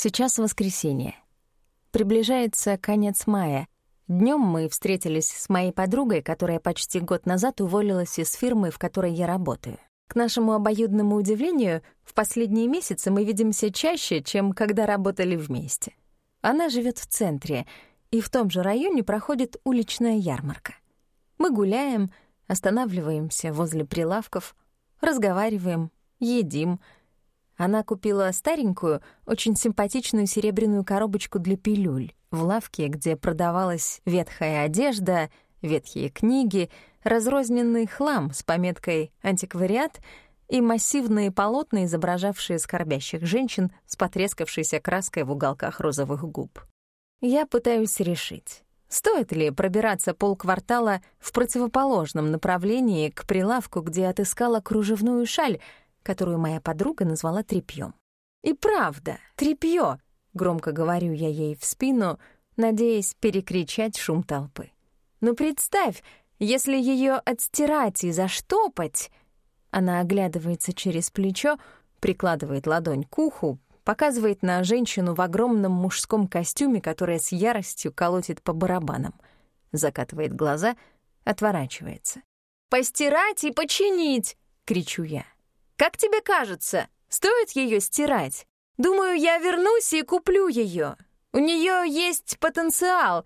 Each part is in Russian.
Сейчас воскресенье. Приближается конец мая. Днем мы встретились с моей подругой, которая почти год назад уволилась из фирмы, в которой я работаю. К нашему обоюдному удивлению, в последние месяцы мы видимся чаще, чем когда работали вместе. Она живет в центре, и в том же районе проходит уличная ярмарка. Мы гуляем, останавливаемся возле прилавков, разговариваем, едим — она купила старенькую, очень симпатичную серебряную коробочку для пилюль в лавке, где продавалась ветхая одежда, ветхие книги, разрозненный хлам с пометкой «антиквариат» и массивные полотна, изображавшие скорбящих женщин с потрескавшейся краской в уголках розовых губ. Я пытаюсь решить, стоит ли пробираться полквартала в противоположном направлении к прилавку, где отыскала кружевную шаль — которую моя подруга назвала тряпьем. «И правда, тряпье!» — громко говорю я ей в спину, надеясь перекричать шум толпы. «Ну представь, если ее отстирать и заштопать...» Она оглядывается через плечо, прикладывает ладонь к уху, показывает на женщину в огромном мужском костюме, которая с яростью колотит по барабанам. Закатывает глаза, отворачивается. «Постирать и починить!» — кричу я. Как тебе кажется, стоит ее стирать? Думаю, я вернусь и куплю ее. У нее есть потенциал.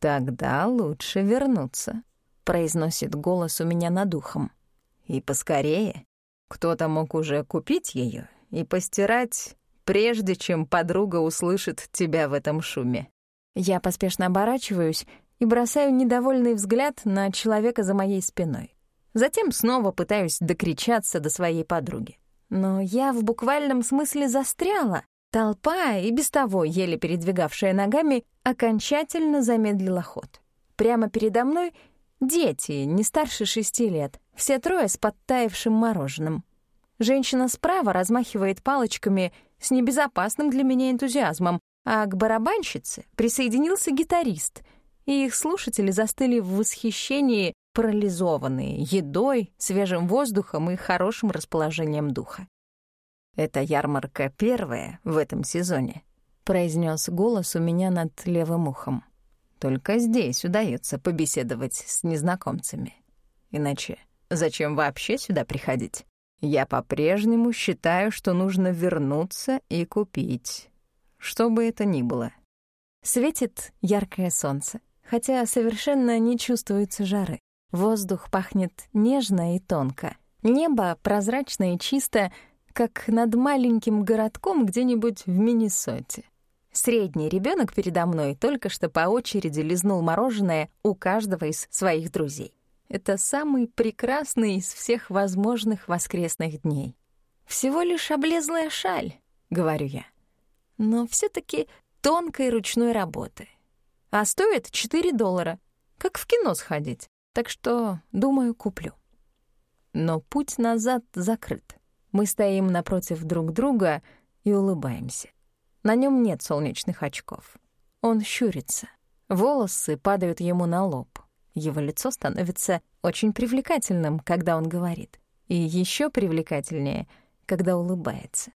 Тогда лучше вернуться, произносит голос у меня над ухом. И поскорее. Кто-то мог уже купить ее и постирать, прежде чем подруга услышит тебя в этом шуме. Я поспешно оборачиваюсь и бросаю недовольный взгляд на человека за моей спиной. Затем снова пытаюсь докричаться до своей подруги. Но я в буквальном смысле застряла. Толпа, и без того еле передвигавшая ногами, окончательно замедлила ход. Прямо передо мной дети, не старше шести лет, все трое с подтаявшим мороженым. Женщина справа размахивает палочками с небезопасным для меня энтузиазмом, а к барабанщице присоединился гитарист, и их слушатели застыли в восхищении парализованные едой, свежим воздухом и хорошим расположением духа. «Это ярмарка первая в этом сезоне», — произнес голос у меня над левым ухом. «Только здесь удается побеседовать с незнакомцами. Иначе зачем вообще сюда приходить? Я по-прежнему считаю, что нужно вернуться и купить, что бы это ни было». Светит яркое солнце, хотя совершенно не чувствуется жары. Воздух пахнет нежно и тонко. Небо прозрачно и чисто, как над маленьким городком где-нибудь в Миннесоте. Средний ребенок передо мной только что по очереди лизнул мороженое у каждого из своих друзей. Это самый прекрасный из всех возможных воскресных дней. «Всего лишь облезлая шаль», — говорю я. «Но все таки тонкой ручной работы. А стоит 4 доллара, как в кино сходить. Так что, думаю, куплю. Но путь назад закрыт. Мы стоим напротив друг друга и улыбаемся. На нем нет солнечных очков. Он щурится. Волосы падают ему на лоб. Его лицо становится очень привлекательным, когда он говорит. И еще привлекательнее, когда улыбается.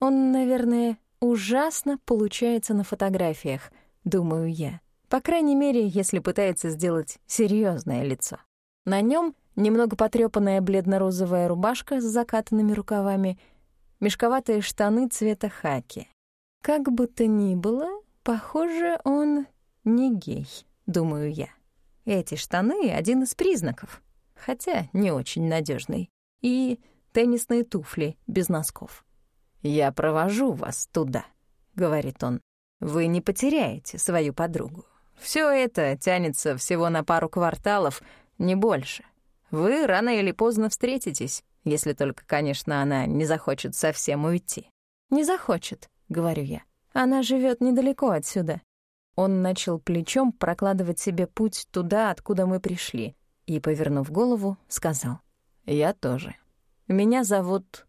Он, наверное, ужасно получается на фотографиях, думаю я. По крайней мере, если пытается сделать серьезное лицо. На нем немного потрепанная бледно-розовая рубашка с закатанными рукавами, мешковатые штаны цвета хаки. Как бы то ни было, похоже, он не гей, думаю я. Эти штаны — один из признаков, хотя не очень надежный. И теннисные туфли без носков. «Я провожу вас туда», — говорит он. «Вы не потеряете свою подругу. Все это тянется всего на пару кварталов, не больше. Вы рано или поздно встретитесь, если только, конечно, она не захочет совсем уйти. «Не захочет», — говорю я. «Она живет недалеко отсюда». Он начал плечом прокладывать себе путь туда, откуда мы пришли, и, повернув голову, сказал. «Я тоже. Меня зовут